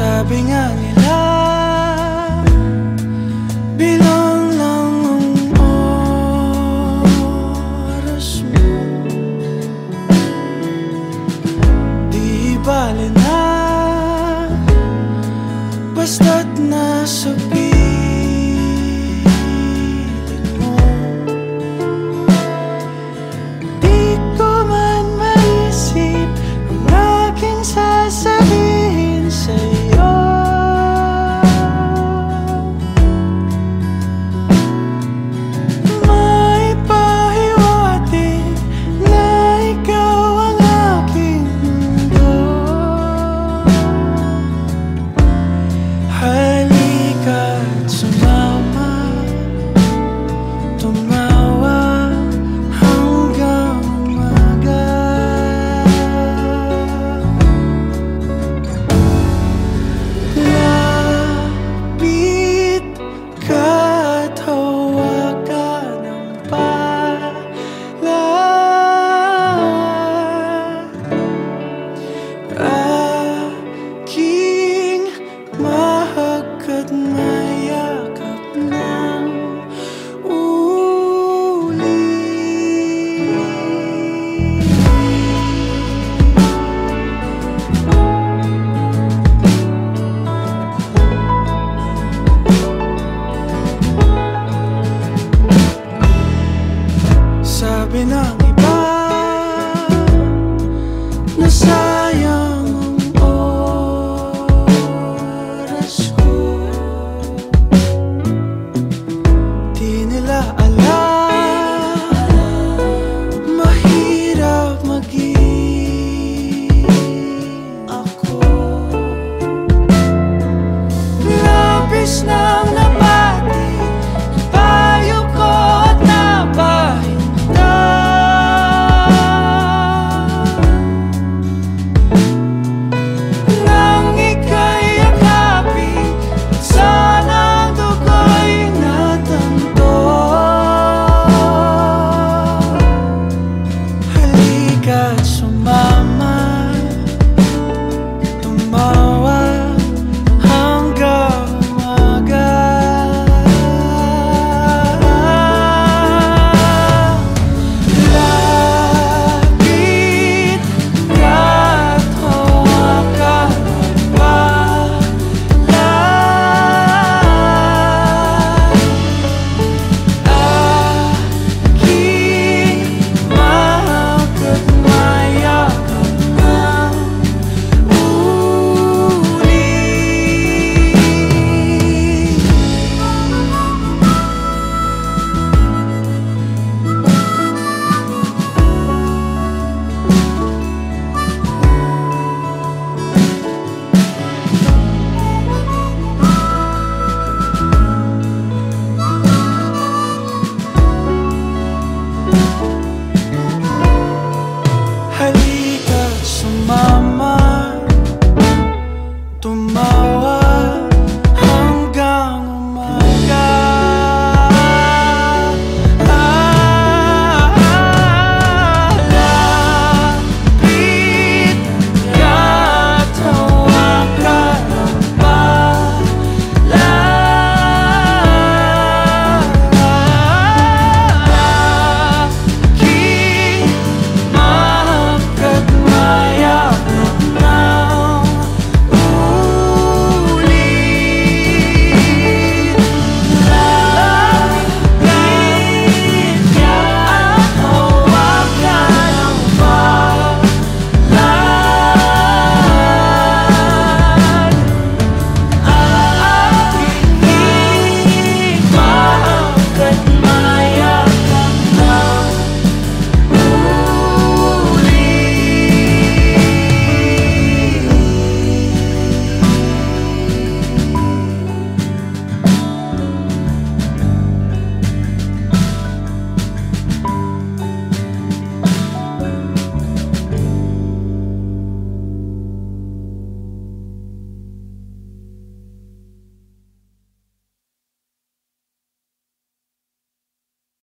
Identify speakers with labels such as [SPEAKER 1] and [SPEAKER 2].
[SPEAKER 1] Sabi nga nila. the sun.